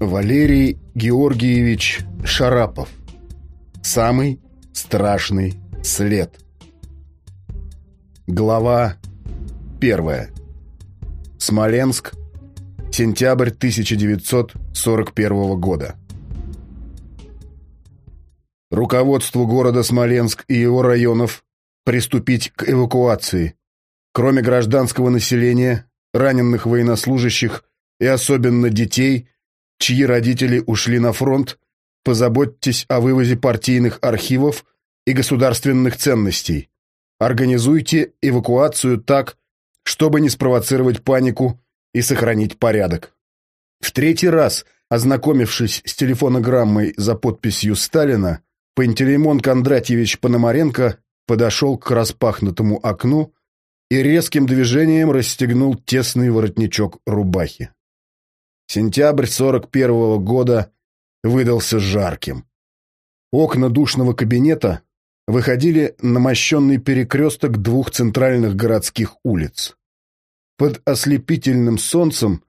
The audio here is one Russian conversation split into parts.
Валерий Георгиевич Шарапов. Самый страшный след. Глава первая. Смоленск. Сентябрь 1941 года. Руководству города Смоленск и его районов приступить к эвакуации. Кроме гражданского населения, раненых военнослужащих и особенно детей – чьи родители ушли на фронт, позаботьтесь о вывозе партийных архивов и государственных ценностей. Организуйте эвакуацию так, чтобы не спровоцировать панику и сохранить порядок. В третий раз, ознакомившись с телефонограммой за подписью Сталина, Пантелеймон Кондратьевич Пономаренко подошел к распахнутому окну и резким движением расстегнул тесный воротничок рубахи. Сентябрь 41 -го года выдался жарким. Окна душного кабинета выходили на мощенный перекресток двух центральных городских улиц. Под ослепительным солнцем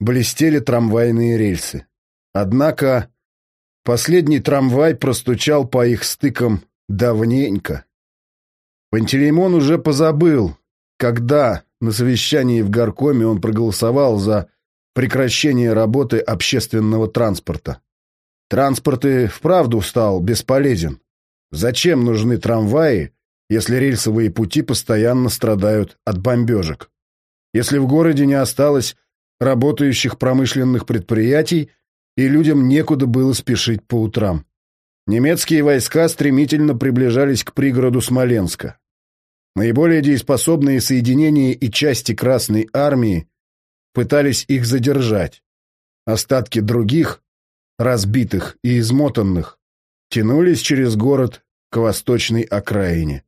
блестели трамвайные рельсы. Однако последний трамвай простучал по их стыкам давненько. Пантелеймон уже позабыл, когда на совещании в горкоме он проголосовал за прекращение работы общественного транспорта. Транспорт и вправду стал бесполезен. Зачем нужны трамваи, если рельсовые пути постоянно страдают от бомбежек? Если в городе не осталось работающих промышленных предприятий, и людям некуда было спешить по утрам. Немецкие войска стремительно приближались к пригороду Смоленска. Наиболее дееспособные соединения и части Красной Армии пытались их задержать. Остатки других, разбитых и измотанных, тянулись через город к восточной окраине.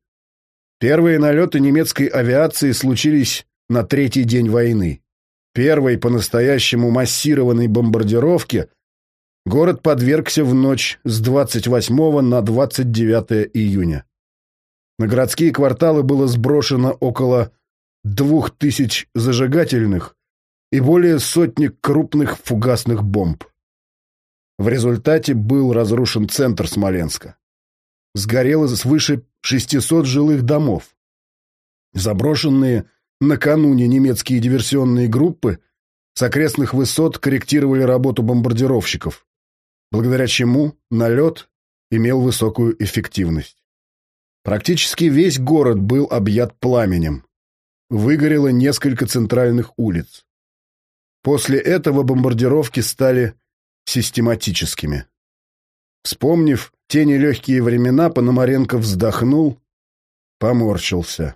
Первые налеты немецкой авиации случились на третий день войны. Первой по-настоящему массированной бомбардировке город подвергся в ночь с 28 на 29 июня. На городские кварталы было сброшено около двух тысяч зажигательных и более сотни крупных фугасных бомб. В результате был разрушен центр Смоленска. Сгорело свыше 600 жилых домов. Заброшенные накануне немецкие диверсионные группы с окрестных высот корректировали работу бомбардировщиков, благодаря чему налет имел высокую эффективность. Практически весь город был объят пламенем. Выгорело несколько центральных улиц. После этого бомбардировки стали систематическими. Вспомнив те нелегкие времена, Пономаренко вздохнул, поморщился.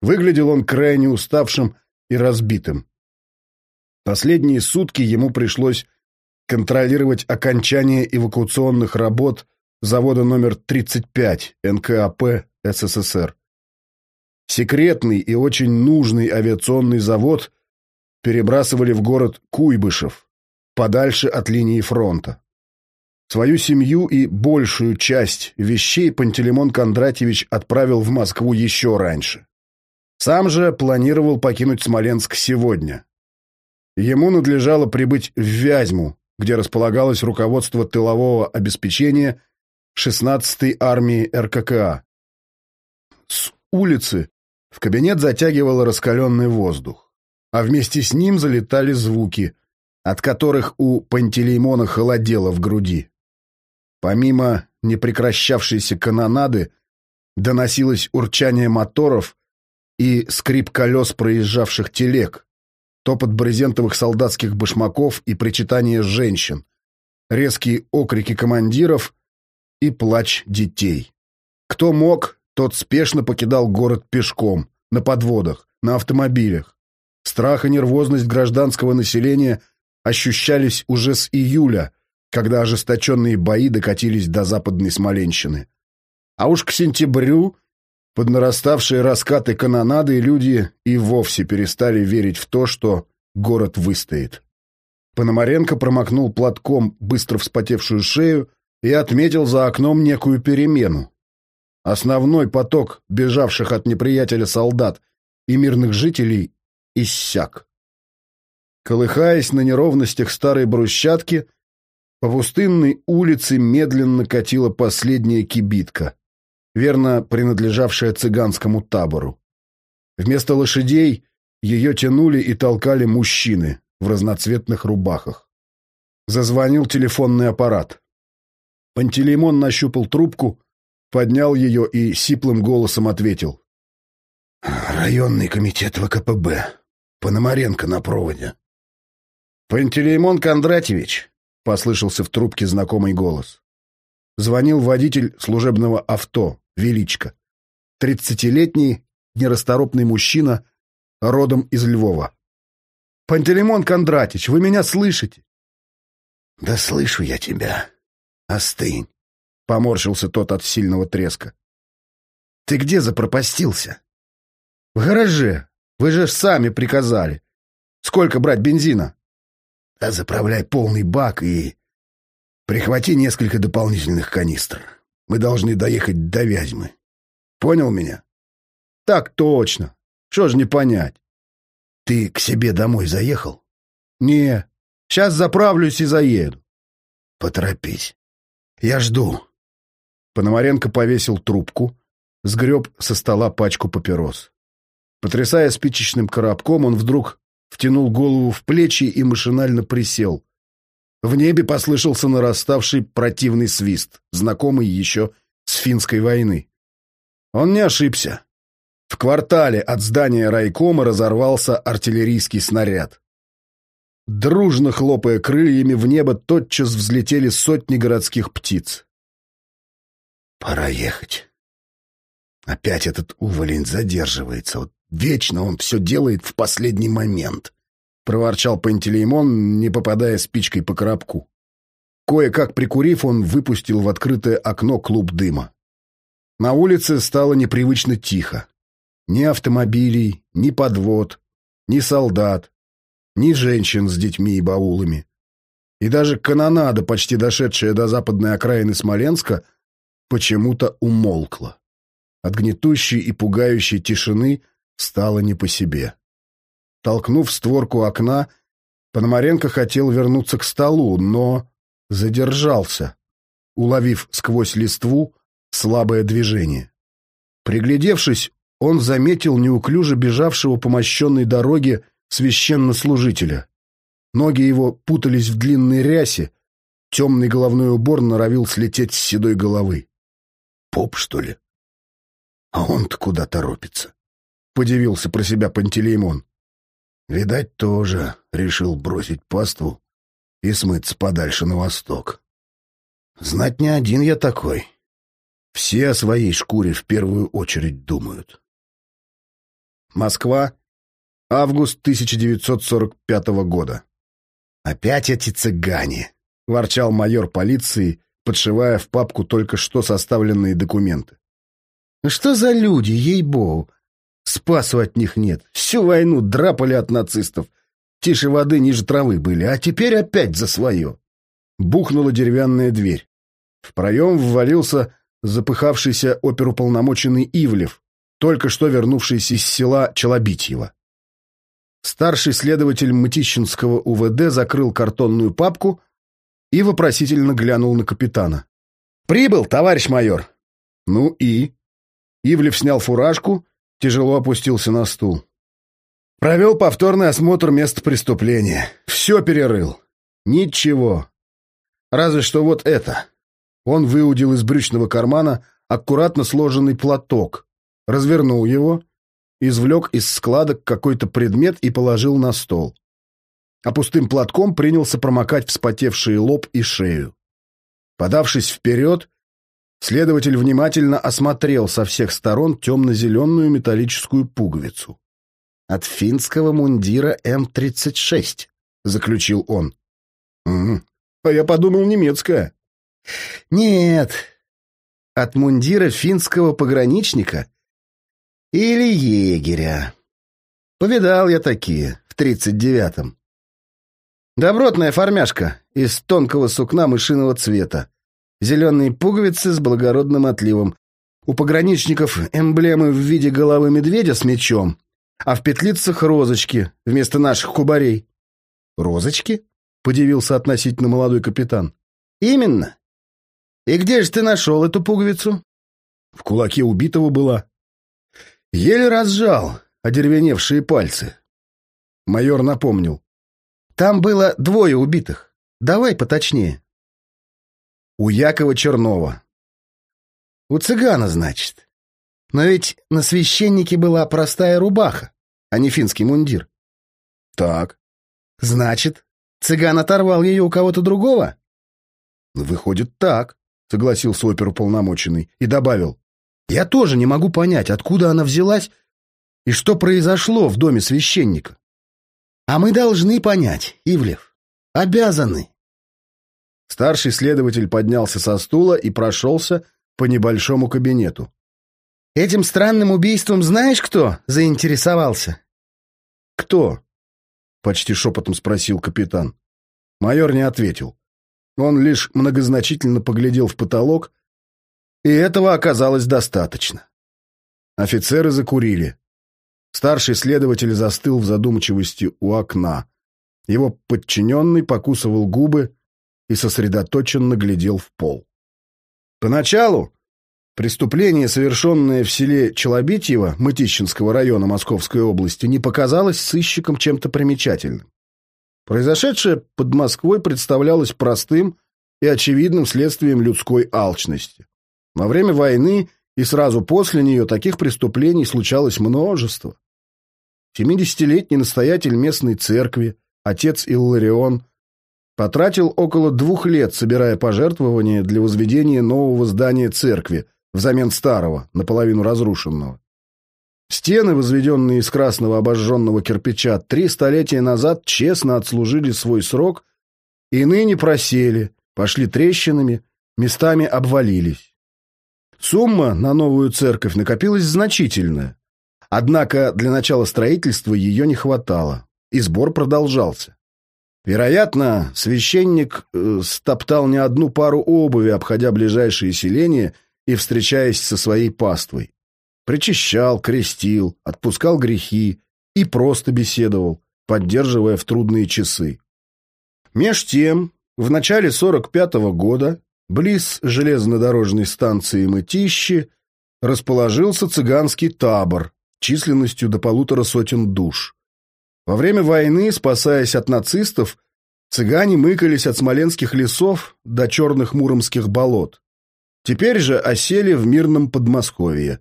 Выглядел он крайне уставшим и разбитым. Последние сутки ему пришлось контролировать окончание эвакуационных работ завода номер 35 НКАП СССР. Секретный и очень нужный авиационный завод перебрасывали в город Куйбышев, подальше от линии фронта. Свою семью и большую часть вещей Пантелеймон Кондратьевич отправил в Москву еще раньше. Сам же планировал покинуть Смоленск сегодня. Ему надлежало прибыть в Вязьму, где располагалось руководство тылового обеспечения 16-й армии РККА. С улицы в кабинет затягивало раскаленный воздух а вместе с ним залетали звуки, от которых у Пантелеймона холодело в груди. Помимо непрекращавшейся канонады доносилось урчание моторов и скрип колес проезжавших телег, топот брезентовых солдатских башмаков и причитание женщин, резкие окрики командиров и плач детей. Кто мог, тот спешно покидал город пешком, на подводах, на автомобилях. Страх и нервозность гражданского населения ощущались уже с июля, когда ожесточенные бои докатились до западной Смоленщины. А уж к сентябрю, под нараставшие раскаты канонады, люди и вовсе перестали верить в то, что город выстоит. Пономаренко промокнул платком быстро вспотевшую шею и отметил за окном некую перемену. Основной поток бежавших от неприятеля солдат и мирных жителей иссяк. Колыхаясь на неровностях старой брусчатки, по пустынной улице медленно катила последняя кибитка, верно принадлежавшая цыганскому табору. Вместо лошадей ее тянули и толкали мужчины в разноцветных рубахах. Зазвонил телефонный аппарат. Пантелеймон нащупал трубку, поднял ее и сиплым голосом ответил. «Районный комитет ВКПБ. Пономаренко на проводе». «Пантелеймон Кондратьевич», — послышался в трубке знакомый голос. Звонил водитель служебного авто, Величко. Тридцатилетний, нерасторопный мужчина, родом из Львова. «Пантелеймон Кондратич, вы меня слышите?» «Да слышу я тебя. Остынь», — поморщился тот от сильного треска. «Ты где запропастился?» «В гараже. Вы же сами приказали. Сколько брать бензина?» «А заправляй полный бак и прихвати несколько дополнительных канистр. Мы должны доехать до Вязьмы. Понял меня?» «Так точно. Что ж не понять?» «Ты к себе домой заехал?» «Не. Сейчас заправлюсь и заеду». «Поторопись. Я жду». Пономаренко повесил трубку, сгреб со стола пачку папирос. Потрясая спичечным коробком, он вдруг втянул голову в плечи и машинально присел. В небе послышался нараставший противный свист, знакомый еще с финской войны. Он не ошибся. В квартале от здания райкома разорвался артиллерийский снаряд. Дружно хлопая крыльями, в небо тотчас взлетели сотни городских птиц. «Пора ехать. Опять этот уволень задерживается. Вот Вечно он все делает в последний момент», — проворчал Пантелеймон, не попадая спичкой по коробку. Кое-как прикурив, он выпустил в открытое окно клуб дыма. На улице стало непривычно тихо. Ни автомобилей, ни подвод, ни солдат, ни женщин с детьми и баулами. И даже канонада, почти дошедшая до западной окраины Смоленска, почему-то умолкла. От гнетущей и пугающей тишины стало не по себе. Толкнув створку окна, Пономаренко хотел вернуться к столу, но задержался, уловив сквозь листву слабое движение. Приглядевшись, он заметил неуклюже бежавшего по мощенной дороге священнослужителя. Ноги его путались в длинной рясе, темный головной убор норовил слететь с седой головы. Поп, что ли? А он-то куда торопится? — подивился про себя Пантелеймон. «Видать, тоже решил бросить паству и смыться подальше на восток. Знать не один я такой. Все о своей шкуре в первую очередь думают». Москва, август 1945 года. «Опять эти цыгане!» — ворчал майор полиции, подшивая в папку только что составленные документы. «Что за люди, ей-богу! Спасу от них нет. Всю войну драпали от нацистов. Тише воды ниже травы были, а теперь опять за свое. Бухнула деревянная дверь. В проем ввалился запыхавшийся оперуполномоченный Ивлев, только что вернувшийся из села Челобитьево. Старший следователь Мытищинского УВД закрыл картонную папку и вопросительно глянул на капитана. «Прибыл, товарищ майор!» «Ну и?» Ивлев снял фуражку тяжело опустился на стул. Провел повторный осмотр места преступления. Все перерыл. Ничего. Разве что вот это. Он выудил из брючного кармана аккуратно сложенный платок, развернул его, извлек из складок какой-то предмет и положил на стол. А пустым платком принялся промокать вспотевший лоб и шею. Подавшись вперед, Следователь внимательно осмотрел со всех сторон темно-зеленую металлическую пуговицу. «От финского мундира М-36», — заключил он. «Угу. А я подумал, немецкая». «Нет, от мундира финского пограничника или егеря. Повидал я такие в тридцать девятом. Добротная формяшка из тонкого сукна мышиного цвета. Зеленые пуговицы с благородным отливом. У пограничников эмблемы в виде головы медведя с мечом, а в петлицах розочки вместо наших кубарей. Розочки? Подивился относительно молодой капитан. Именно. И где же ты нашел эту пуговицу? В кулаке убитого была. Еле разжал одеревеневшие пальцы. Майор напомнил. Там было двое убитых. Давай поточнее. У Якова Чернова. У цыгана, значит. Но ведь на священнике была простая рубаха, а не финский мундир. Так. Значит, цыган оторвал ее у кого-то другого? Выходит, так, согласился оперуполномоченный и добавил. Я тоже не могу понять, откуда она взялась и что произошло в доме священника. А мы должны понять, Ивлев. Обязаны. Старший следователь поднялся со стула и прошелся по небольшому кабинету. Этим странным убийством знаешь кто заинтересовался? Кто? Почти шепотом спросил капитан. Майор не ответил. Он лишь многозначительно поглядел в потолок, и этого оказалось достаточно. Офицеры закурили. Старший следователь застыл в задумчивости у окна. Его подчиненный покусывал губы и сосредоточенно глядел в пол. Поначалу преступление, совершенное в селе Челобитьево Мытищинского района Московской области, не показалось сыщикам чем-то примечательным. Произошедшее под Москвой представлялось простым и очевидным следствием людской алчности. Во время войны и сразу после нее таких преступлений случалось множество. Семидесятилетний настоятель местной церкви, отец Илларион, потратил около двух лет, собирая пожертвования для возведения нового здания церкви взамен старого, наполовину разрушенного. Стены, возведенные из красного обожженного кирпича, три столетия назад честно отслужили свой срок и ныне просели, пошли трещинами, местами обвалились. Сумма на новую церковь накопилась значительная. Однако для начала строительства ее не хватало, и сбор продолжался. Вероятно, священник э, стоптал не одну пару обуви, обходя ближайшие селения и встречаясь со своей паствой. Причащал, крестил, отпускал грехи и просто беседовал, поддерживая в трудные часы. Меж тем, в начале 45-го года, близ железнодорожной станции Мытищи, расположился цыганский табор, численностью до полутора сотен душ. Во время войны, спасаясь от нацистов, цыгане мыкались от смоленских лесов до черных муромских болот. Теперь же осели в мирном Подмосковье.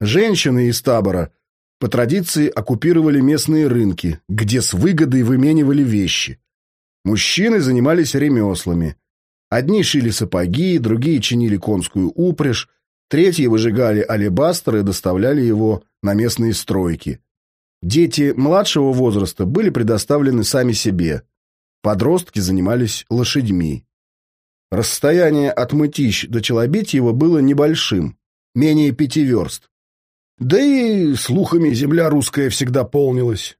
Женщины из табора по традиции оккупировали местные рынки, где с выгодой выменивали вещи. Мужчины занимались ремеслами. Одни шили сапоги, другие чинили конскую упряжь, третьи выжигали алебастр и доставляли его на местные стройки. Дети младшего возраста были предоставлены сами себе. Подростки занимались лошадьми. Расстояние от Мытищ до Челобитьева было небольшим, менее пяти верст. Да и слухами земля русская всегда полнилась.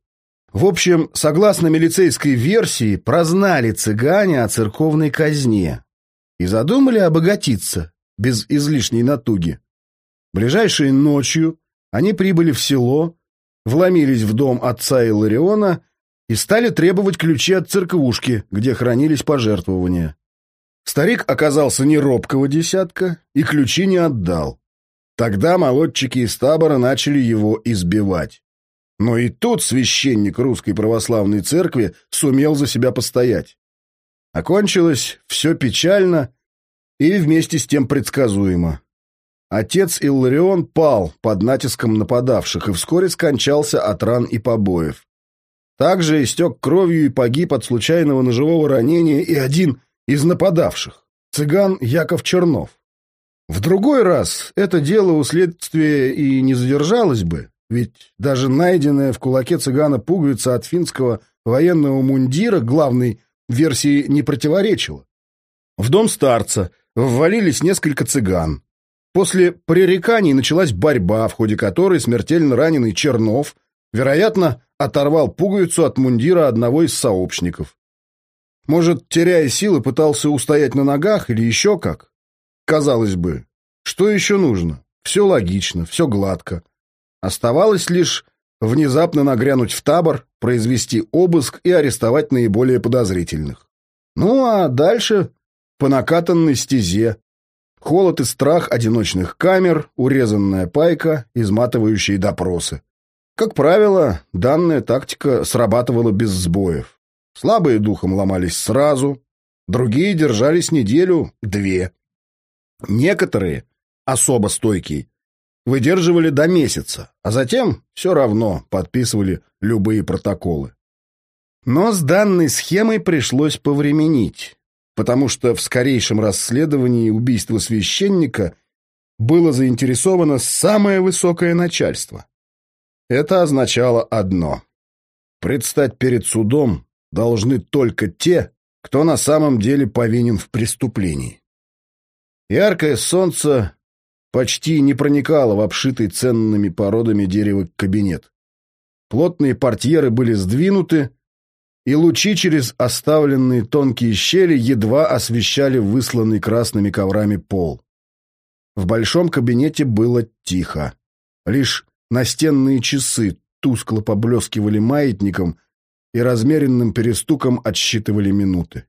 В общем, согласно милицейской версии, прознали цыгане о церковной казне и задумали обогатиться без излишней натуги. Ближайшей ночью они прибыли в село, вломились в дом отца Илариона и стали требовать ключи от церквушки, где хранились пожертвования. Старик оказался не робкого десятка и ключи не отдал. Тогда молодчики из табора начали его избивать. Но и тут священник русской православной церкви сумел за себя постоять. Окончилось все печально и вместе с тем предсказуемо. Отец Илларион пал под натиском нападавших и вскоре скончался от ран и побоев. Также истек кровью и погиб от случайного ножевого ранения и один из нападавших – цыган Яков Чернов. В другой раз это дело у следствия и не задержалось бы, ведь даже найденная в кулаке цыгана пуговица от финского военного мундира главной версии не противоречила. В дом старца ввалились несколько цыган. После пререканий началась борьба, в ходе которой смертельно раненый Чернов, вероятно, оторвал пуговицу от мундира одного из сообщников. Может, теряя силы, пытался устоять на ногах или еще как? Казалось бы, что еще нужно? Все логично, все гладко. Оставалось лишь внезапно нагрянуть в табор, произвести обыск и арестовать наиболее подозрительных. Ну а дальше по накатанной стезе. Холод и страх одиночных камер, урезанная пайка, изматывающие допросы. Как правило, данная тактика срабатывала без сбоев. Слабые духом ломались сразу, другие держались неделю-две. Некоторые, особо стойкие, выдерживали до месяца, а затем все равно подписывали любые протоколы. Но с данной схемой пришлось повременить, потому что в скорейшем расследовании убийства священника было заинтересовано самое высокое начальство. Это означало одно. Предстать перед судом должны только те, кто на самом деле повинен в преступлении. Яркое солнце почти не проникало в обшитый ценными породами дерева кабинет. Плотные портьеры были сдвинуты, и лучи через оставленные тонкие щели едва освещали высланный красными коврами пол. В большом кабинете было тихо. Лишь настенные часы тускло поблескивали маятником и размеренным перестуком отсчитывали минуты.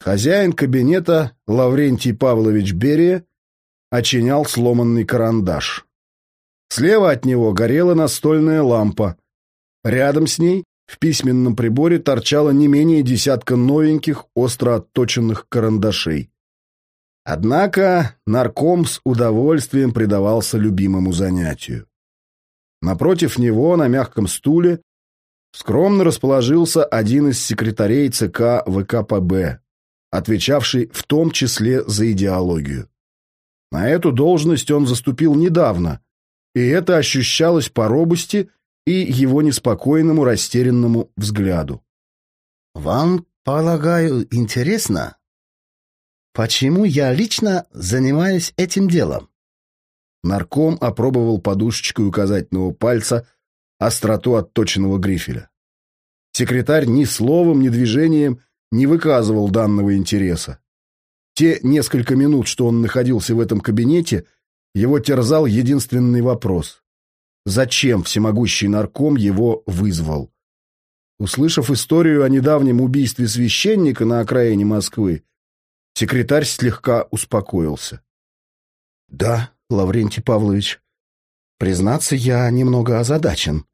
Хозяин кабинета, Лаврентий Павлович Берия, очинял сломанный карандаш. Слева от него горела настольная лампа. Рядом с ней в письменном приборе торчало не менее десятка новеньких, остро отточенных карандашей. Однако нарком с удовольствием предавался любимому занятию. Напротив него, на мягком стуле, скромно расположился один из секретарей ЦК ВКПБ, отвечавший в том числе за идеологию. На эту должность он заступил недавно, и это ощущалось по робости и его неспокойному растерянному взгляду. «Вам, полагаю, интересно, почему я лично занимаюсь этим делом?» Нарком опробовал подушечкой указательного пальца остроту отточенного грифеля. Секретарь ни словом, ни движением не выказывал данного интереса. Те несколько минут, что он находился в этом кабинете, его терзал единственный вопрос. Зачем всемогущий нарком его вызвал? Услышав историю о недавнем убийстве священника на окраине Москвы, секретарь слегка успокоился. «Да, Лаврентий Павлович, признаться, я немного озадачен»,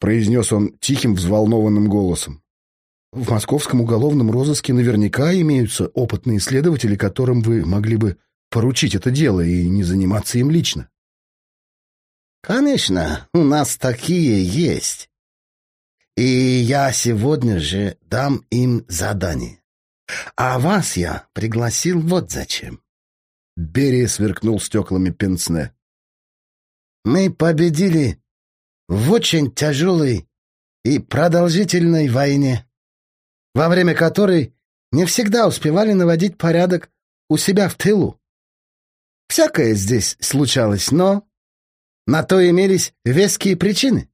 произнес он тихим, взволнованным голосом. В московском уголовном розыске наверняка имеются опытные следователи, которым вы могли бы поручить это дело и не заниматься им лично. Конечно, у нас такие есть. И я сегодня же дам им задание. А вас я пригласил вот зачем. Берия сверкнул стеклами пенсне. Мы победили в очень тяжелой и продолжительной войне во время которой не всегда успевали наводить порядок у себя в тылу. Всякое здесь случалось, но на то имелись веские причины.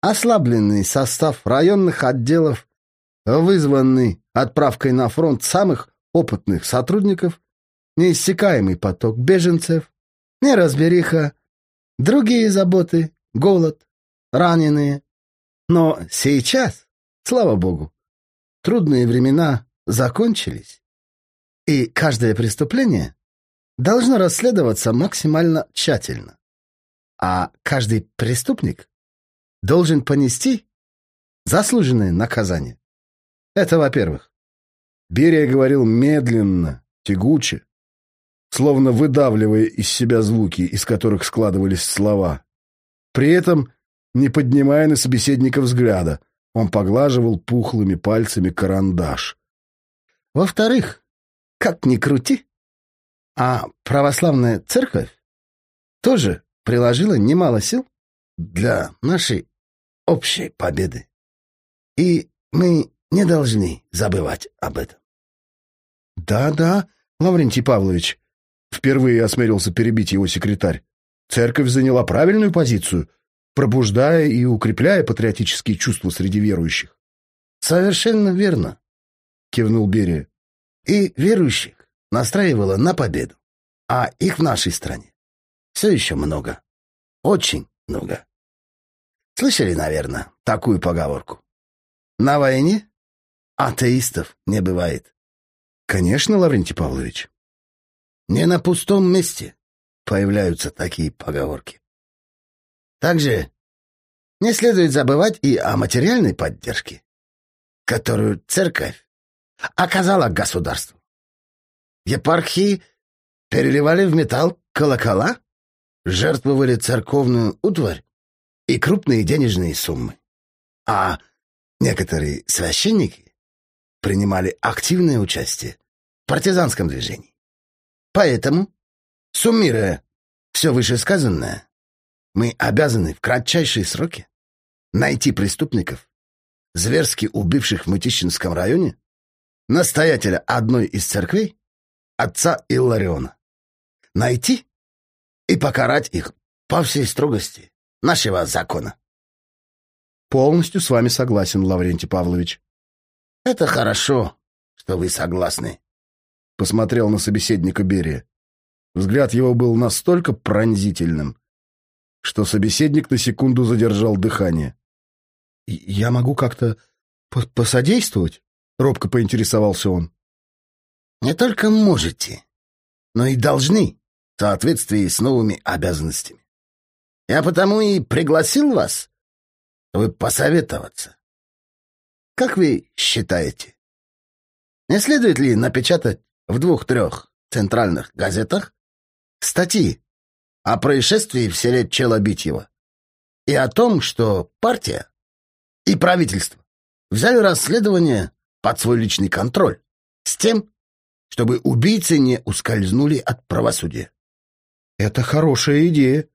Ослабленный состав районных отделов, вызванный отправкой на фронт самых опытных сотрудников, неиссякаемый поток беженцев, неразбериха, другие заботы, голод, раненые. Но сейчас, слава богу, трудные времена закончились, и каждое преступление должно расследоваться максимально тщательно. А каждый преступник должен понести заслуженное наказание. Это во-первых. Берия говорил медленно, тягуче, словно выдавливая из себя звуки, из которых складывались слова. При этом не поднимая на собеседника взгляда, он поглаживал пухлыми пальцами карандаш. Во-вторых, как ни крути, а православная церковь тоже приложила немало сил для нашей общей победы. И мы не должны забывать об этом. «Да-да, Лаврентий Павлович», — впервые осмелился перебить его секретарь, «церковь заняла правильную позицию пробуждая и укрепляя патриотические чувства среди верующих. «Совершенно верно», — кивнул Берия. «И верующих настраивала на победу. А их в нашей стране все еще много. Очень много. Слышали, наверное, такую поговорку? На войне атеистов не бывает. Конечно, Лаврентий Павлович. Не на пустом месте появляются такие поговорки. Также не следует забывать и о материальной поддержке, которую церковь оказала государству. Епархии переливали в металл колокола, жертвовали церковную утварь и крупные денежные суммы. А некоторые священники принимали активное участие в партизанском движении. Поэтому, суммируя все вышесказанное, мы обязаны в кратчайшие сроки найти преступников, зверски убивших в Мытищинском районе, настоятеля одной из церквей, отца Иллариона. Найти и покарать их по всей строгости нашего закона. Полностью с вами согласен, Лаврентий Павлович. Это хорошо, что вы согласны. Посмотрел на собеседника Берия. Взгляд его был настолько пронзительным, что собеседник на секунду задержал дыхание. «Я могу как-то посодействовать?» — робко поинтересовался он. «Не только можете, но и должны в соответствии с новыми обязанностями. Я потому и пригласил вас, чтобы посоветоваться. Как вы считаете, не следует ли напечатать в двух-трех центральных газетах статьи о происшествии в селе Челобитьево и о том, что партия и правительство взяли расследование под свой личный контроль с тем, чтобы убийцы не ускользнули от правосудия. Это хорошая идея.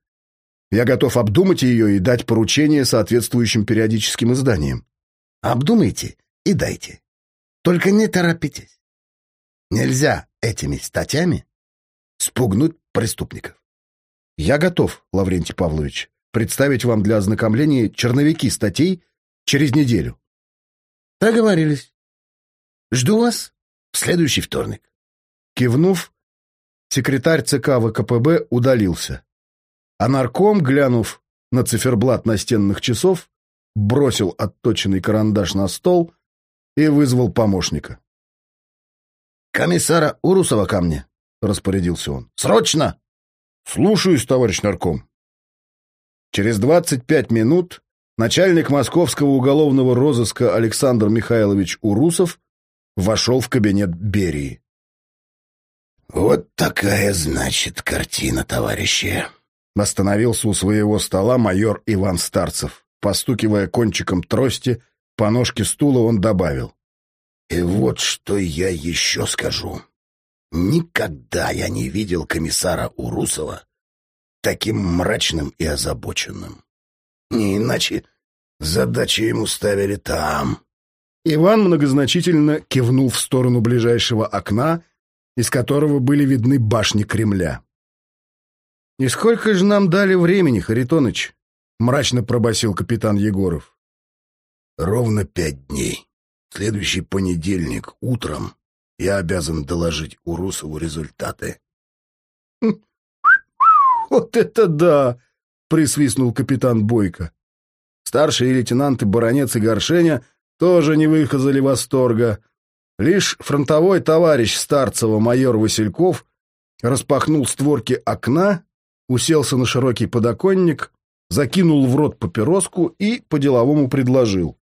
Я готов обдумать ее и дать поручение соответствующим периодическим изданиям. Обдумайте и дайте. Только не торопитесь. Нельзя этими статьями спугнуть преступников. Я готов, Лаврентий Павлович, представить вам для ознакомления черновики статей через неделю. Договорились. Жду вас в следующий вторник. Кивнув, секретарь ЦК ВКПБ удалился. А нарком, глянув на циферблат настенных часов, бросил отточенный карандаш на стол и вызвал помощника. «Комиссара Урусова ко мне», — распорядился он. «Срочно!» «Слушаюсь, товарищ нарком». Через двадцать пять минут начальник московского уголовного розыска Александр Михайлович Урусов вошел в кабинет Берии. «Вот такая, значит, картина, товарищи!» Остановился у своего стола майор Иван Старцев. Постукивая кончиком трости, по ножке стула он добавил. «И вот что я еще скажу. Никогда я не видел комиссара Урусова таким мрачным и озабоченным. Не иначе задачи ему ставили там». Иван многозначительно кивнул в сторону ближайшего окна, из которого были видны башни Кремля. «И сколько же нам дали времени, Харитоныч?» — мрачно пробасил капитан Егоров. «Ровно пять дней. Следующий понедельник утром я обязан доложить Урусову результаты». «Вот это да!» — присвистнул капитан Бойко. Старшие лейтенанты Баронец и Горшеня тоже не выказали восторга. Лишь фронтовой товарищ Старцева майор Васильков распахнул створки окна уселся на широкий подоконник, закинул в рот папироску и по-деловому предложил.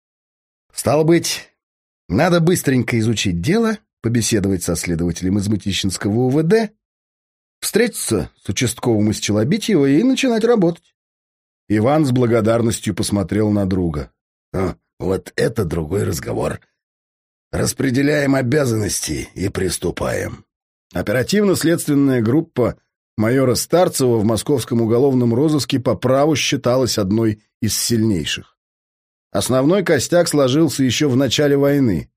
«Стало быть, надо быстренько изучить дело, побеседовать со следователем из Мытищинского УВД, встретиться с участковым из Челобитьева и начинать работать». Иван с благодарностью посмотрел на друга. «А, вот это другой разговор. Распределяем обязанности и приступаем». Оперативно-следственная группа майора Старцева в московском уголовном розыске по праву считалась одной из сильнейших. Основной костяк сложился еще в начале войны.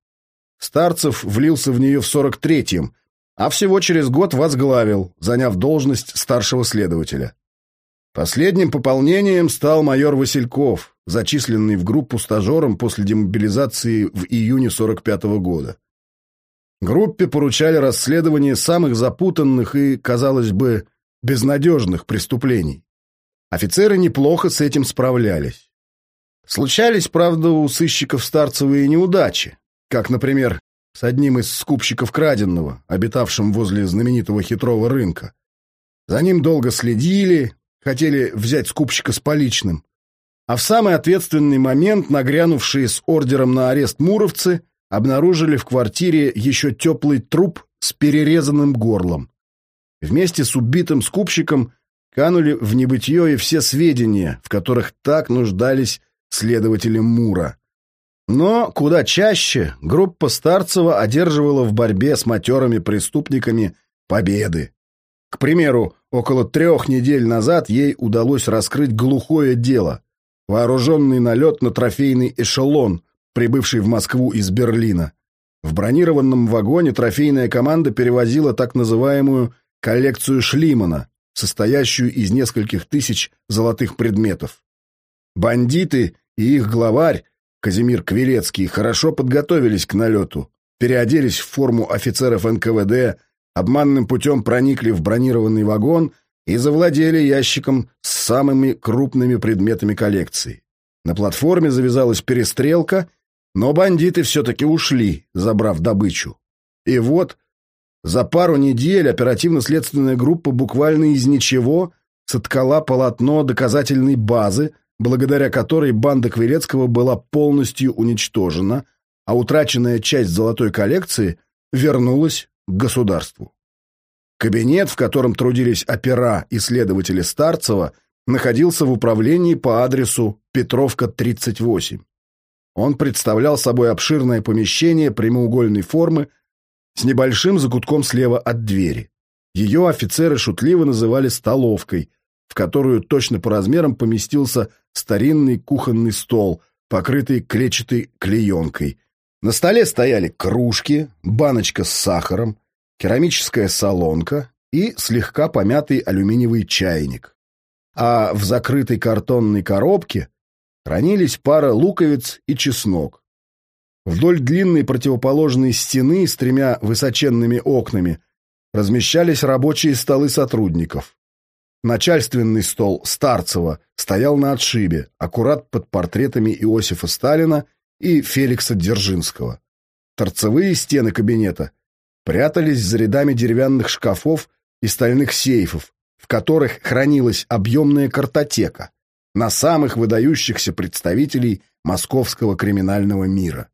Старцев влился в нее в 43-м, а всего через год возглавил, заняв должность старшего следователя. Последним пополнением стал майор Васильков, зачисленный в группу стажером после демобилизации в июне 45 -го года. Группе поручали расследование самых запутанных и, казалось бы, безнадежных преступлений. Офицеры неплохо с этим справлялись. Случались, правда, у сыщиков Старцевые неудачи, как, например, с одним из скупщиков краденного, обитавшим возле знаменитого хитрого рынка. За ним долго следили, хотели взять скупщика с поличным. А в самый ответственный момент нагрянувшие с ордером на арест муровцы обнаружили в квартире еще теплый труп с перерезанным горлом. Вместе с убитым скупщиком канули в небытие и все сведения, в которых так нуждались следователи Мура. Но куда чаще группа Старцева одерживала в борьбе с матерыми преступниками победы. К примеру, около трех недель назад ей удалось раскрыть глухое дело – вооруженный налет на трофейный эшелон, прибывший в Москву из Берлина. В бронированном вагоне трофейная команда перевозила так называемую коллекцию Шлимана, состоящую из нескольких тысяч золотых предметов. Бандиты и их главарь, Казимир Квилецкий, хорошо подготовились к налету, переоделись в форму офицеров НКВД, обманным путем проникли в бронированный вагон и завладели ящиком с самыми крупными предметами коллекции. На платформе завязалась перестрелка, но бандиты все-таки ушли, забрав добычу. И вот за пару недель оперативно-следственная группа буквально из ничего соткала полотно доказательной базы, благодаря которой банда Квилецкого была полностью уничтожена, а утраченная часть золотой коллекции вернулась к государству. Кабинет, в котором трудились опера и следователи Старцева, находился в управлении по адресу Петровка, 38. Он представлял собой обширное помещение прямоугольной формы с небольшим закутком слева от двери. Ее офицеры шутливо называли «столовкой», в которую точно по размерам поместился старинный кухонный стол, покрытый клетчатой клеенкой. На столе стояли кружки, баночка с сахаром, керамическая солонка и слегка помятый алюминиевый чайник. А в закрытой картонной коробке хранились пара луковиц и чеснок. Вдоль длинной противоположной стены с тремя высоченными окнами размещались рабочие столы сотрудников. Начальственный стол Старцева стоял на отшибе, аккурат под портретами Иосифа Сталина и Феликса Дзержинского. Торцевые стены кабинета прятались за рядами деревянных шкафов и стальных сейфов, в которых хранилась объемная картотека на самых выдающихся представителей московского криминального мира.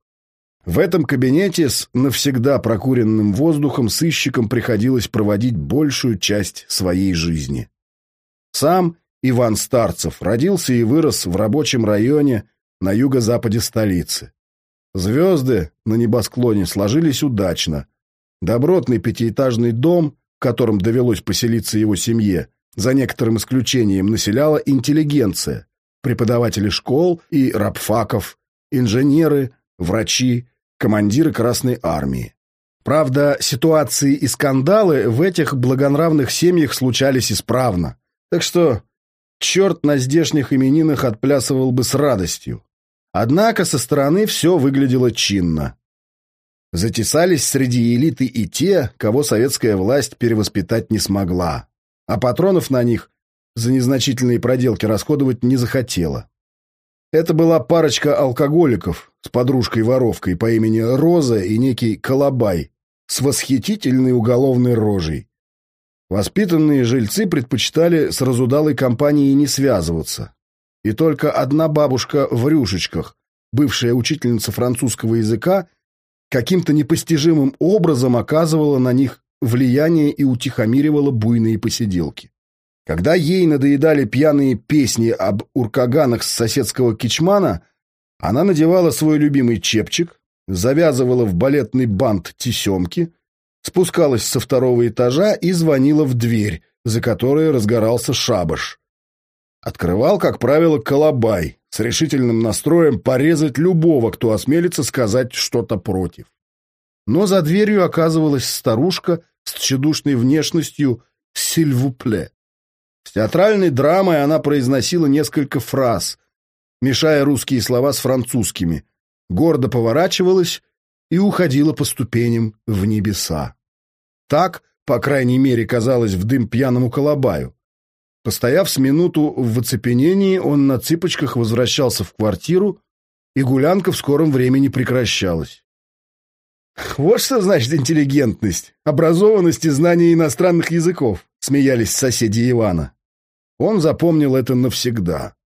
В этом кабинете с навсегда прокуренным воздухом сыщикам приходилось проводить большую часть своей жизни. Сам Иван Старцев родился и вырос в рабочем районе на юго-западе столицы. Звезды на небосклоне сложились удачно. Добротный пятиэтажный дом, в котором довелось поселиться его семье, за некоторым исключением населяла интеллигенция, преподаватели школ и рабфаков, инженеры, врачи, командиры Красной Армии. Правда, ситуации и скандалы в этих благонравных семьях случались исправно, так что черт на здешних именинах отплясывал бы с радостью. Однако со стороны все выглядело чинно. Затесались среди элиты и те, кого советская власть перевоспитать не смогла, а патронов на них за незначительные проделки расходовать не захотела. Это была парочка алкоголиков с подружкой-воровкой по имени Роза и некий Колобай с восхитительной уголовной рожей. Воспитанные жильцы предпочитали с разудалой компанией не связываться. И только одна бабушка в рюшечках, бывшая учительница французского языка, каким-то непостижимым образом оказывала на них влияние и утихомиривала буйные посиделки. Когда ей надоедали пьяные песни об уркаганах с соседского кичмана, она надевала свой любимый чепчик, завязывала в балетный бант тесемки, спускалась со второго этажа и звонила в дверь, за которой разгорался шабаш. Открывал, как правило, колобай, с решительным настроем порезать любого, кто осмелится сказать что-то против. Но за дверью оказывалась старушка с тщедушной внешностью «сильвупле». С театральной драмой она произносила несколько фраз, мешая русские слова с французскими, гордо поворачивалась и уходила по ступеням в небеса. Так, по крайней мере, казалось в дым пьяному колобаю. Постояв с минуту в оцепенении, он на цыпочках возвращался в квартиру, и гулянка в скором времени прекращалась. «Вот что значит интеллигентность, образованность и знание иностранных языков», — смеялись соседи Ивана. Он запомнил это навсегда.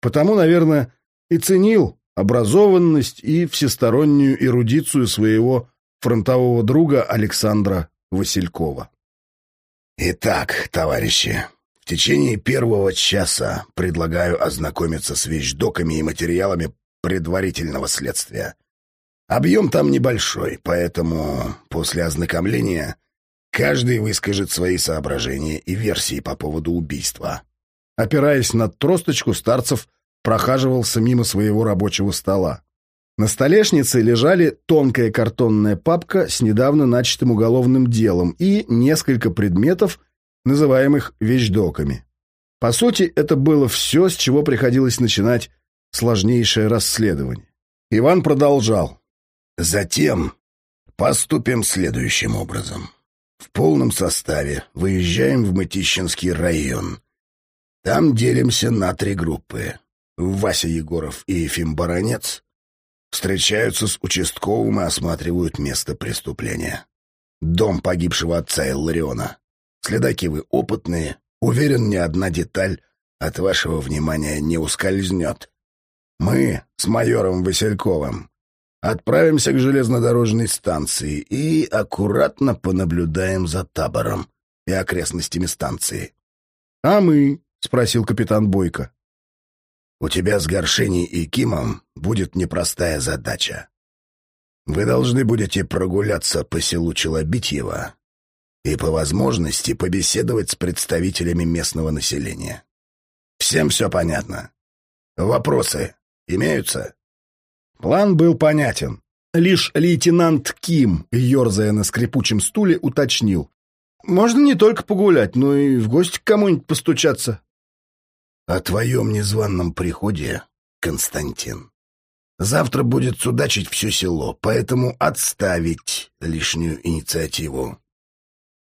Потому, наверное, и ценил образованность и всестороннюю эрудицию своего фронтового друга Александра Василькова. «Итак, товарищи, в течение первого часа предлагаю ознакомиться с вещдоками и материалами предварительного следствия. Объем там небольшой, поэтому после ознакомления каждый выскажет свои соображения и версии по поводу убийства». Опираясь на тросточку, Старцев прохаживался мимо своего рабочего стола. На столешнице лежали тонкая картонная папка с недавно начатым уголовным делом и несколько предметов, называемых вещдоками. По сути, это было все, с чего приходилось начинать сложнейшее расследование. Иван продолжал. «Затем поступим следующим образом. В полном составе выезжаем в Мытищинский район. Там делимся на три группы. Вася Егоров и Ефим Баранец встречаются с участковым и осматривают место преступления. Дом погибшего отца Иллариона. Следаки вы опытные. Уверен, ни одна деталь от вашего внимания не ускользнет. Мы с майором Васильковым отправимся к железнодорожной станции и аккуратно понаблюдаем за табором и окрестностями станции. — А мы? — спросил капитан Бойко. У тебя с Горшиней и Кимом будет непростая задача. Вы должны будете прогуляться по селу Челобитьево и, по возможности, побеседовать с представителями местного населения. Всем все понятно? Вопросы имеются? План был понятен. Лишь лейтенант Ким, ерзая на скрипучем стуле, уточнил. «Можно не только погулять, но и в гости к кому-нибудь постучаться». О твоем незваном приходе, Константин. Завтра будет судачить все село, поэтому отставить лишнюю инициативу.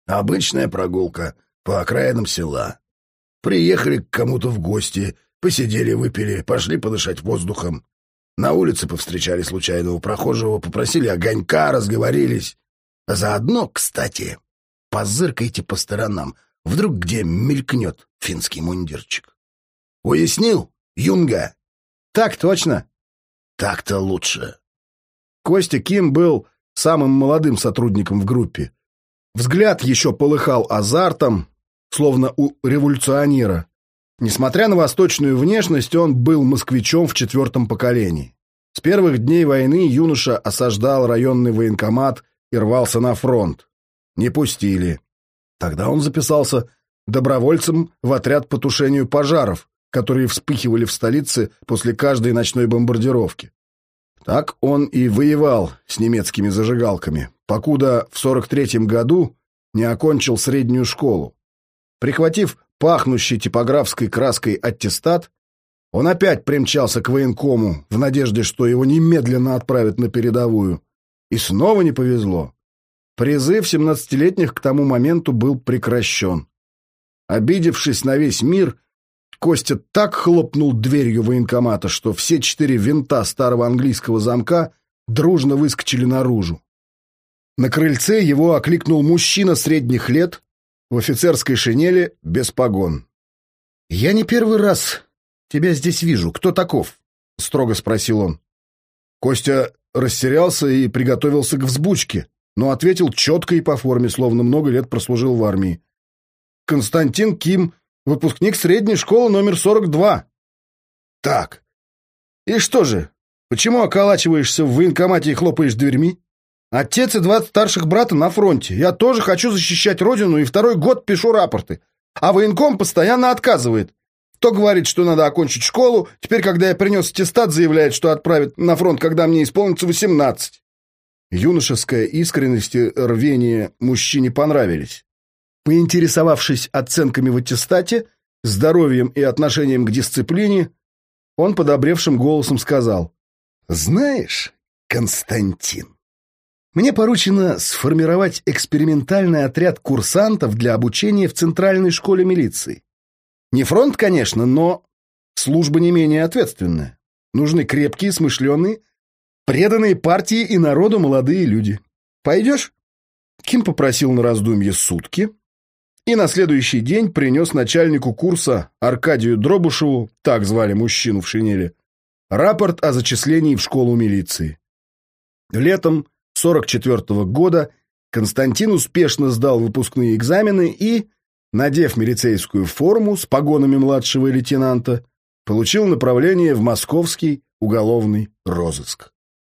Обычная прогулка по окраинам села. Приехали к кому-то в гости, посидели, выпили, пошли подышать воздухом. На улице повстречали случайного прохожего, попросили огонька, разговорились. А заодно, кстати, позыркайте по сторонам, вдруг где мелькнет финский мундирчик. Уяснил, Юнга? Так точно. Так-то лучше. Костя Ким был самым молодым сотрудником в группе. Взгляд еще полыхал азартом, словно у революционера. Несмотря на восточную внешность, он был москвичом в четвертом поколении. С первых дней войны юноша осаждал районный военкомат и рвался на фронт. Не пустили. Тогда он записался добровольцем в отряд по тушению пожаров, которые вспыхивали в столице после каждой ночной бомбардировки. Так он и воевал с немецкими зажигалками, покуда в 43-м году не окончил среднюю школу. Прихватив пахнущий типографской краской аттестат, он опять примчался к военкому в надежде, что его немедленно отправят на передовую. И снова не повезло. Призыв 17-летних к тому моменту был прекращен. Обидевшись на весь мир, Костя так хлопнул дверью военкомата, что все четыре винта старого английского замка дружно выскочили наружу. На крыльце его окликнул мужчина средних лет в офицерской шинели без погон. «Я не первый раз тебя здесь вижу. Кто таков?» — строго спросил он. Костя растерялся и приготовился к взбучке, но ответил четко и по форме, словно много лет прослужил в армии. «Константин Ким Выпускник средней школы номер 42. Так. И что же, почему околачиваешься в военкомате и хлопаешь дверьми? Отец и два старших брата на фронте. Я тоже хочу защищать родину и второй год пишу рапорты. А военком постоянно отказывает. То говорит, что надо окончить школу, теперь, когда я принес аттестат, заявляет, что отправит на фронт, когда мне исполнится 18. Юношеская искренность и рвение мужчине понравились. Поинтересовавшись оценками в аттестате, здоровьем и отношением к дисциплине, он подобревшим голосом сказал, «Знаешь, Константин, мне поручено сформировать экспериментальный отряд курсантов для обучения в Центральной школе милиции. Не фронт, конечно, но служба не менее ответственная. Нужны крепкие, смышленые, преданные партии и народу молодые люди. Пойдешь?» Ким попросил на раздумье сутки и на следующий день принес начальнику курса Аркадию Дробушеву, так звали мужчину в шинели, рапорт о зачислении в школу милиции. Летом 44 -го года Константин успешно сдал выпускные экзамены и, надев милицейскую форму с погонами младшего лейтенанта, получил направление в московский уголовный розыск.